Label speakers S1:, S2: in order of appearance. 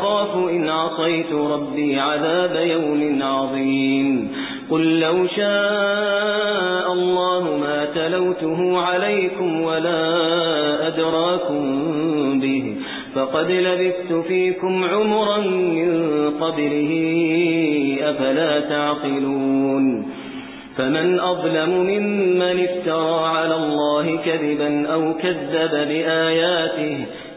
S1: أخاف إن عصيت ربي عذاب يوم عظيم. قل لو شاء الله ما تلوته عليكم ولا أدراكم به فقد لبثت فيكم عمرا من قبله أفلا تعقلون. فمن أظلم ممن افترى على الله كذبا أو كذب بآياته